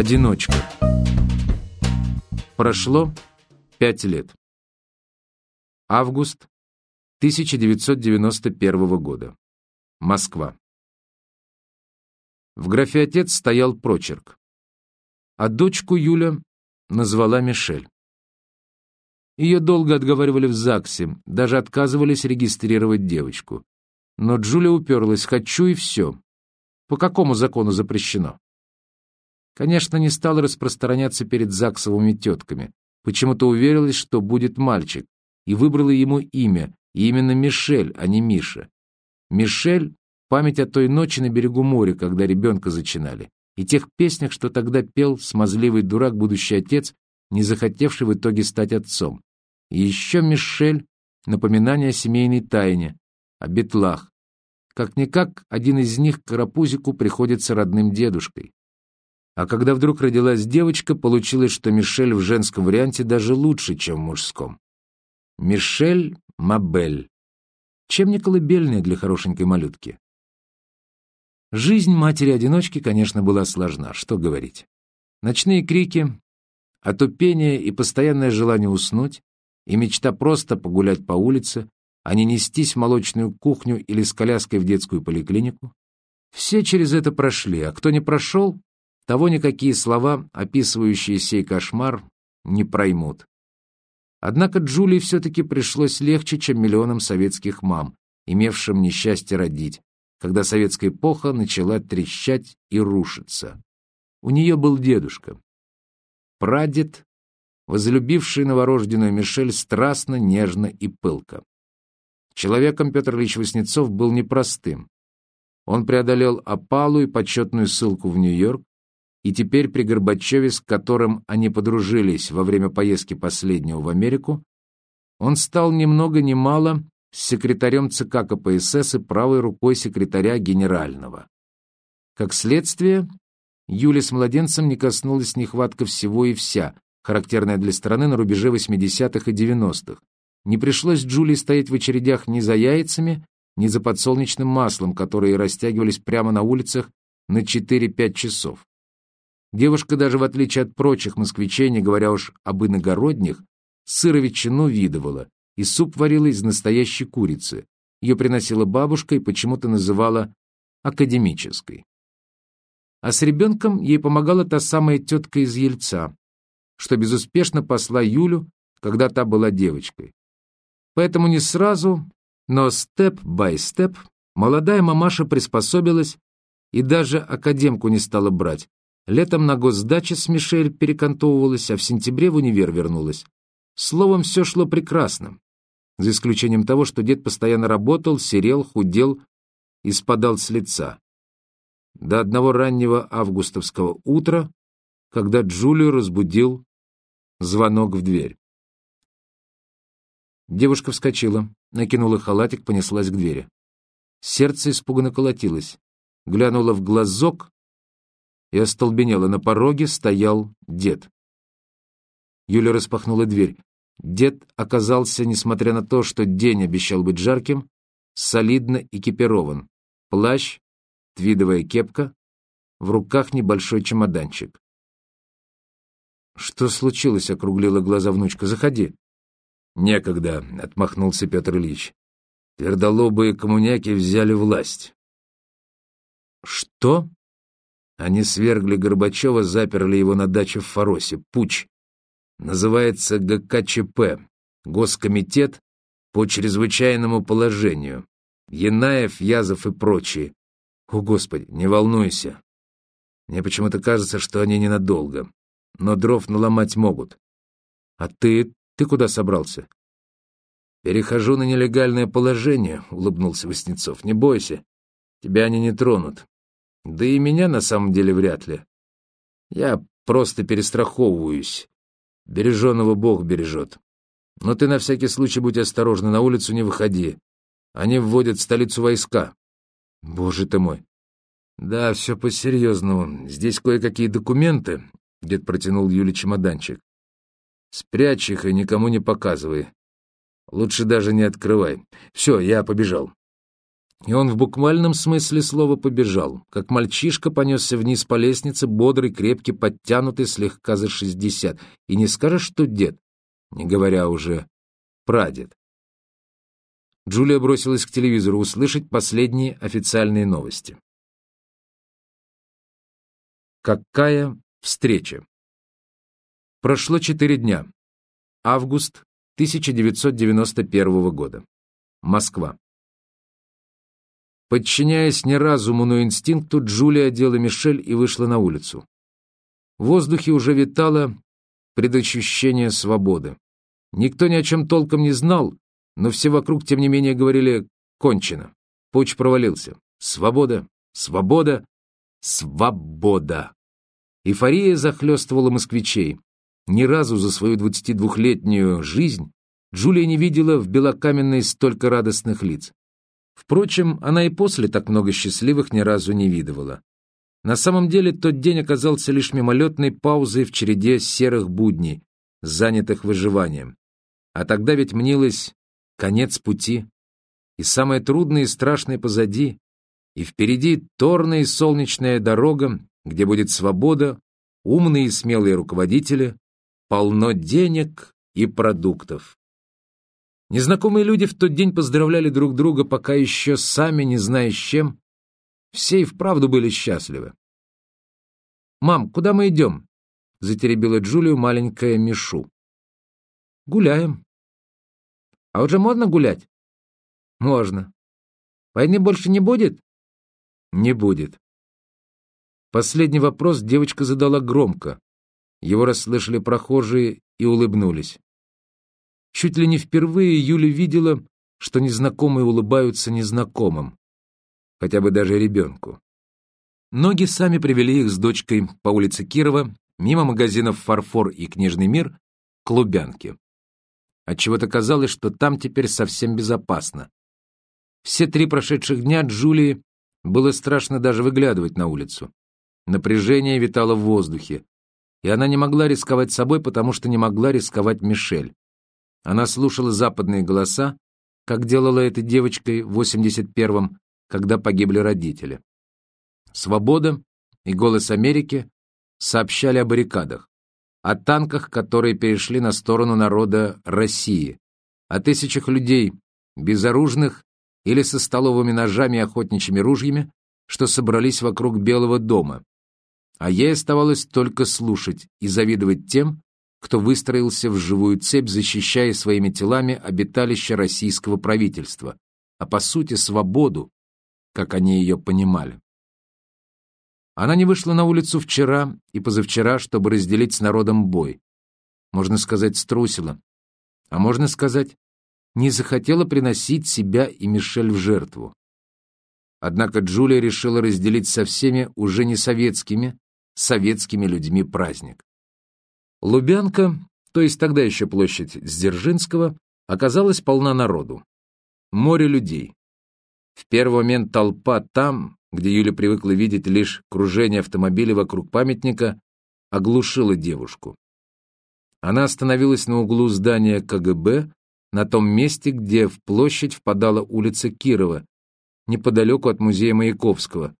Одиночка. Прошло пять лет. Август 1991 года. Москва. В графе «Отец» стоял прочерк. А дочку Юля назвала Мишель. Ее долго отговаривали в ЗАГСе, даже отказывались регистрировать девочку. Но Джулия уперлась «хочу» и все. По какому закону запрещено? Конечно, не стала распространяться перед ЗАГСовыми тетками. Почему-то уверилась, что будет мальчик, и выбрала ему имя, и именно Мишель, а не Миша. Мишель — память о той ночи на берегу моря, когда ребенка зачинали, и тех песнях, что тогда пел смазливый дурак будущий отец, не захотевший в итоге стать отцом. И еще Мишель — напоминание о семейной тайне, о бетлах. Как-никак, один из них Карапузику приходится родным дедушкой. А когда вдруг родилась девочка, получилось, что Мишель в женском варианте даже лучше, чем в мужском. Мишель Мабель. Чем не колыбельная для хорошенькой малютки? Жизнь матери-одиночки, конечно, была сложна, что говорить. Ночные крики, отупение и постоянное желание уснуть, и мечта просто погулять по улице, а не нестись в молочную кухню или с коляской в детскую поликлинику. Все через это прошли, а кто не прошел, того никакие слова, описывающие сей кошмар, не проймут. Однако Джулии все-таки пришлось легче, чем миллионам советских мам, имевшим несчастье родить, когда советская эпоха начала трещать и рушиться. У нее был дедушка. Прадед, возлюбивший новорожденную Мишель страстно, нежно и пылко. Человеком Петр Ильич Васнецов был непростым. Он преодолел опалу и почетную ссылку в Нью-Йорк, и теперь при Горбачеве, с которым они подружились во время поездки последнего в Америку, он стал ни много ни мало секретарем ЦК КПСС и правой рукой секретаря генерального. Как следствие, Юля с младенцем не коснулась нехватка всего и вся, характерная для страны на рубеже 80-х и 90-х. Не пришлось Джулии стоять в очередях ни за яйцами, ни за подсолнечным маслом, которые растягивались прямо на улицах на 4-5 часов. Девушка даже в отличие от прочих москвичей, не говоря уж об иногородних, сыровичину видывала, и суп варила из настоящей курицы. Ее приносила бабушка и почему-то называла академической. А с ребенком ей помогала та самая тетка из Ельца, что безуспешно посла Юлю, когда та была девочкой. Поэтому не сразу, но степ-бай-степ молодая мамаша приспособилась и даже академку не стала брать, Летом на госдаче с Мишель перекантовывалась, а в сентябре в универ вернулась. Словом, все шло прекрасно, за исключением того, что дед постоянно работал, серел, худел и спадал с лица. До одного раннего августовского утра, когда Джулию разбудил звонок в дверь. Девушка вскочила, накинула халатик, понеслась к двери. Сердце испуганно колотилось. Глянула в глазок и остолбенела. На пороге стоял дед. Юля распахнула дверь. Дед оказался, несмотря на то, что день обещал быть жарким, солидно экипирован. Плащ, твидовая кепка, в руках небольшой чемоданчик. «Что случилось?» — округлила глаза внучка. «Заходи». «Некогда», — отмахнулся Петр Ильич. «Твердолобые коммуняки взяли власть». «Что?» Они свергли Горбачева, заперли его на даче в Фаросе. Путь. Называется ГКЧП. Госкомитет по чрезвычайному положению. Янаев, Язов и прочие. О, Господи, не волнуйся. Мне почему-то кажется, что они ненадолго. Но дров наломать могут. А ты... ты куда собрался? Перехожу на нелегальное положение, улыбнулся Васнецов. Не бойся, тебя они не тронут. Да и меня на самом деле вряд ли. Я просто перестраховываюсь. Береженого Бог бережет. Но ты на всякий случай будь осторожна, на улицу не выходи. Они вводят в столицу войска. Боже ты мой. Да, все по-серьезному. Здесь кое-какие документы. Дед протянул Юле чемоданчик. Спрячь их и никому не показывай. Лучше даже не открывай. Все, я побежал. И он в буквальном смысле слова побежал, как мальчишка понесся вниз по лестнице, бодрый, крепкий, подтянутый, слегка за шестьдесят. И не скажешь, что дед, не говоря уже прадед. Джулия бросилась к телевизору услышать последние официальные новости. Какая встреча? Прошло четыре дня. Август 1991 года. Москва. Подчиняясь не разуму, но инстинкту, Джулия одела Мишель и вышла на улицу. В воздухе уже витало предощущение свободы. Никто ни о чем толком не знал, но все вокруг, тем не менее, говорили «кончено». Путь провалился. Свобода, свобода, свобода. Эйфория захлестывала москвичей. Ни разу за свою 22-летнюю жизнь Джулия не видела в Белокаменной столько радостных лиц. Впрочем, она и после так много счастливых ни разу не видывала. На самом деле тот день оказался лишь мимолетной паузой в череде серых будней, занятых выживанием. А тогда ведь мнилось конец пути, и самое трудное и страшное позади, и впереди торная и солнечная дорога, где будет свобода, умные и смелые руководители, полно денег и продуктов. Незнакомые люди в тот день поздравляли друг друга, пока еще сами не зная с чем. Все и вправду были счастливы. «Мам, куда мы идем?» — затеребила Джулию маленькая Мишу. «Гуляем». «А уже можно гулять?» «Можно». «Войны больше не будет?» «Не будет». Последний вопрос девочка задала громко. Его расслышали прохожие и улыбнулись. Чуть ли не впервые Юля видела, что незнакомые улыбаются незнакомым, хотя бы даже ребенку. Ноги сами привели их с дочкой по улице Кирова, мимо магазинов «Фарфор» и «Книжный мир», к Лубянке. Отчего-то казалось, что там теперь совсем безопасно. Все три прошедших дня Джулии было страшно даже выглядывать на улицу. Напряжение витало в воздухе, и она не могла рисковать собой, потому что не могла рисковать Мишель. Она слушала западные голоса, как делала это девочкой в 81-м, когда погибли родители. «Свобода» и «Голос Америки» сообщали о баррикадах, о танках, которые перешли на сторону народа России, о тысячах людей, безоружных или со столовыми ножами и охотничьими ружьями, что собрались вокруг Белого дома. А ей оставалось только слушать и завидовать тем, кто выстроился в живую цепь, защищая своими телами обиталище российского правительства, а по сути свободу, как они ее понимали. Она не вышла на улицу вчера и позавчера, чтобы разделить с народом бой. Можно сказать, струсила. А можно сказать, не захотела приносить себя и Мишель в жертву. Однако Джулия решила разделить со всеми уже не советскими, советскими людьми праздник. Лубянка, то есть тогда еще площадь Сдержинского, оказалась полна народу. Море людей. В первый момент толпа там, где Юля привыкла видеть лишь кружение автомобилей вокруг памятника, оглушила девушку. Она остановилась на углу здания КГБ, на том месте, где в площадь впадала улица Кирова, неподалеку от музея Маяковского.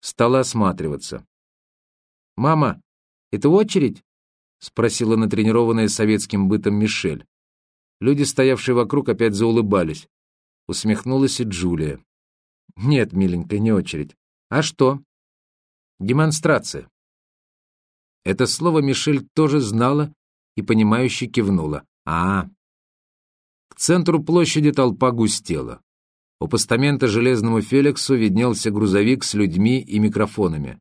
Стала осматриваться. «Мама, это очередь?» — спросила натренированная советским бытом Мишель. Люди, стоявшие вокруг, опять заулыбались. Усмехнулась и Джулия. «Нет, миленькая, не очередь. А что?» «Демонстрация». Это слово Мишель тоже знала и понимающе кивнула. «А, К центру площади толпа густела. У постамента железному Феликсу виднелся грузовик с людьми и микрофонами.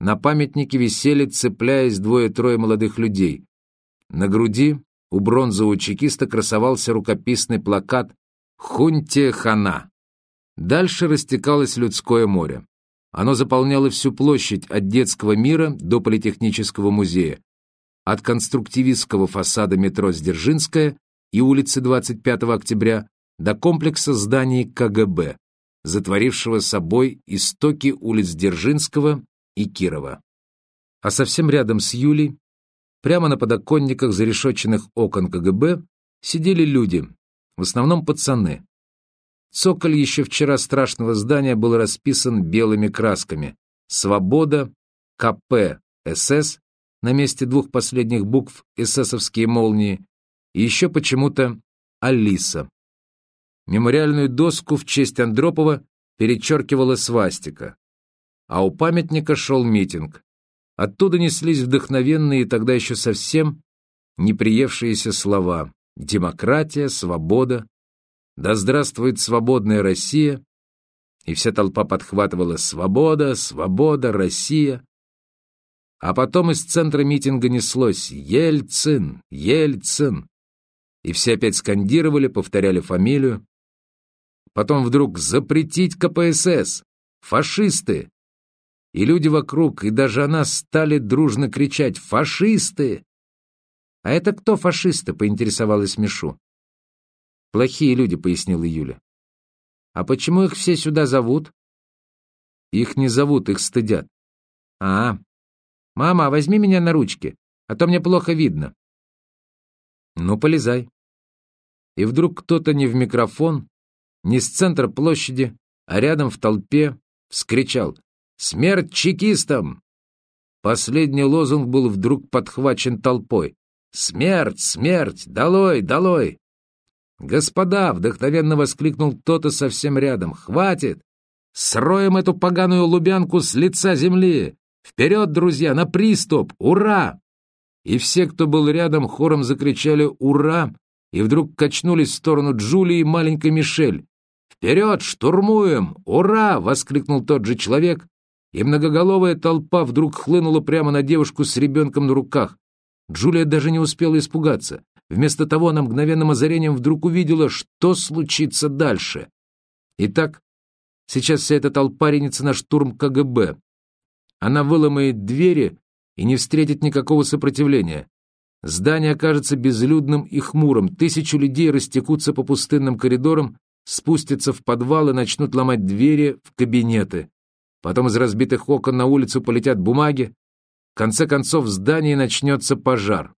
На памятнике висели, цепляясь двое-трое молодых людей. На груди у бронзового чекиста красовался рукописный плакат «Хунте хана». Дальше растекалось людское море. Оно заполняло всю площадь от детского мира до политехнического музея, от конструктивистского фасада метро Сдержинская и улицы 25 октября до комплекса зданий КГБ, затворившего собой истоки улиц Дзержинского и Кирова. А совсем рядом с Юлей, прямо на подоконниках зарешетченных окон КГБ, сидели люди, в основном пацаны. Цоколь еще вчера страшного здания был расписан белыми красками. «Свобода», «КП», «СС» на месте двух последних букв эсэсовские молнии, и еще почему-то «Алиса». Мемориальную доску в честь Андропова перечеркивала свастика. А у памятника шел митинг. Оттуда неслись вдохновенные тогда еще совсем неприевшиеся слова «демократия», «свобода», «да здравствует свободная Россия», и вся толпа подхватывала «свобода», «свобода», «Россия». А потом из центра митинга неслось «Ельцин! Ельцин!» И все опять скандировали, повторяли фамилию. Потом вдруг «Запретить КПСС! Фашисты!» И люди вокруг, и даже она стали дружно кричать «Фашисты!» «А это кто фашисты?» — поинтересовалась Мишу. «Плохие люди», — пояснила Юля. «А почему их все сюда зовут?» «Их не зовут, их стыдят». «А, мама, возьми меня на ручки, а то мне плохо видно». «Ну, полезай». И вдруг кто-то не в микрофон, не с центра площади, а рядом в толпе вскричал «Смерть чекистам!» Последний лозунг был вдруг подхвачен толпой. «Смерть! Смерть! Долой! Долой!» «Господа!» — вдохновенно воскликнул кто-то совсем рядом. «Хватит! Сроем эту поганую лубянку с лица земли! Вперед, друзья, на приступ! Ура!» И все, кто был рядом, хором закричали «Ура!» и вдруг качнулись в сторону Джулии и маленькой Мишель. «Вперед! Штурмуем! Ура!» — воскликнул тот же человек, и многоголовая толпа вдруг хлынула прямо на девушку с ребенком на руках. Джулия даже не успела испугаться. Вместо того она мгновенным озарением вдруг увидела, что случится дальше. Итак, сейчас вся эта толпа ринется на штурм КГБ. Она выломает двери и не встретит никакого сопротивления. Здание окажется безлюдным и хмурым, тысячи людей растекутся по пустынным коридорам, спустятся в подвал и начнут ломать двери в кабинеты. Потом из разбитых окон на улицу полетят бумаги, конце концов в здании начнется пожар.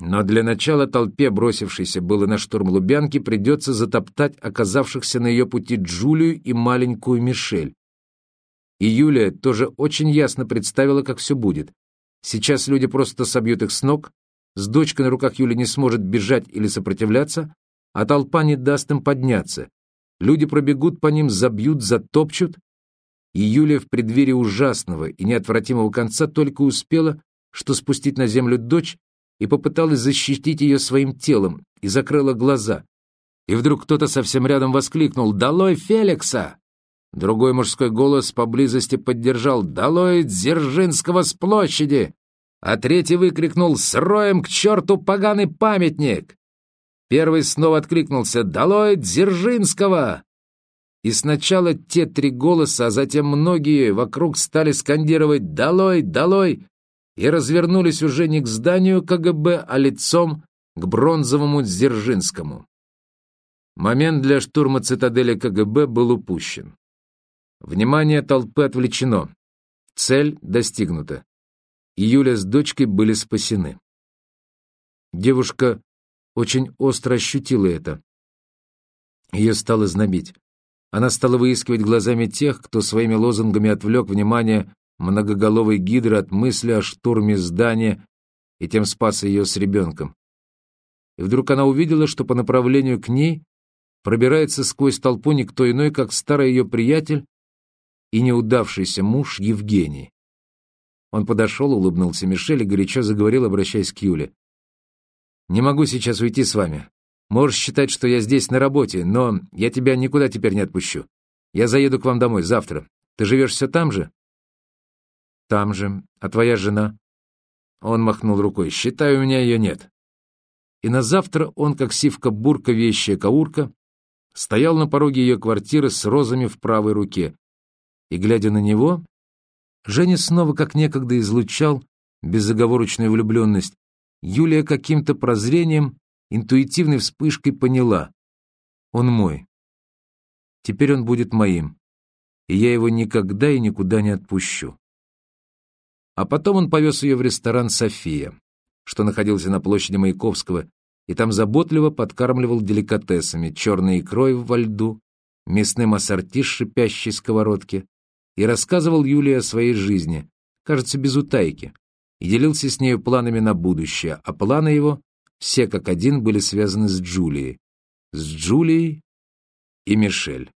Но для начала толпе, бросившейся было на штурм Лубянки, придется затоптать оказавшихся на ее пути Джулию и маленькую Мишель. И Юлия тоже очень ясно представила, как все будет. Сейчас люди просто собьют их с ног, с дочкой на руках Юля не сможет бежать или сопротивляться, а толпа не даст им подняться. Люди пробегут по ним, забьют, затопчут, и Юлия в преддверии ужасного и неотвратимого конца только успела, что спустить на землю дочь и попыталась защитить ее своим телом, и закрыла глаза. И вдруг кто-то совсем рядом воскликнул «Долой Феликса!» Другой мужской голос поблизости поддержал «Долой Дзержинского с площади!» А третий выкрикнул «Сроем к черту поганый памятник!» Первый снова откликнулся «Долой Дзержинского!» И сначала те три голоса, а затем многие вокруг стали скандировать «Долой! Долой!» и развернулись уже не к зданию КГБ, а лицом к бронзовому Дзержинскому. Момент для штурма цитадели КГБ был упущен. Внимание толпы отвлечено. Цель достигнута. И Юля с дочкой были спасены. Девушка очень остро ощутила это. Ее стало знобить. Она стала выискивать глазами тех, кто своими лозунгами отвлек внимание многоголовой гидры от мысли о штурме здания и тем спас ее с ребенком. И вдруг она увидела, что по направлению к ней пробирается сквозь толпу никто иной, как старый ее приятель и неудавшийся муж Евгений. Он подошел, улыбнулся Мишель и горячо заговорил, обращаясь к Юле. «Не могу сейчас уйти с вами. Можешь считать, что я здесь на работе, но я тебя никуда теперь не отпущу. Я заеду к вам домой завтра. Ты живешь все там же?» «Там же. А твоя жена?» Он махнул рукой. «Считай, у меня ее нет». И на завтра он, как сивка-бурка, вещая каурка, стоял на пороге ее квартиры с розами в правой руке. И, глядя на него, Женя снова, как некогда, излучал безоговорочную влюбленность. Юлия каким-то прозрением интуитивной вспышкой поняла. Он мой. Теперь он будет моим. И я его никогда и никуда не отпущу. А потом он повез ее в ресторан «София», что находился на площади Маяковского, и там заботливо подкармливал деликатесами, черной икрой во льду, мясным ассорти с шипящей сковородки, и рассказывал Юлии о своей жизни, кажется, без утайки, и делился с нею планами на будущее, а планы его все как один были связаны с Джулией. С Джулией и Мишель.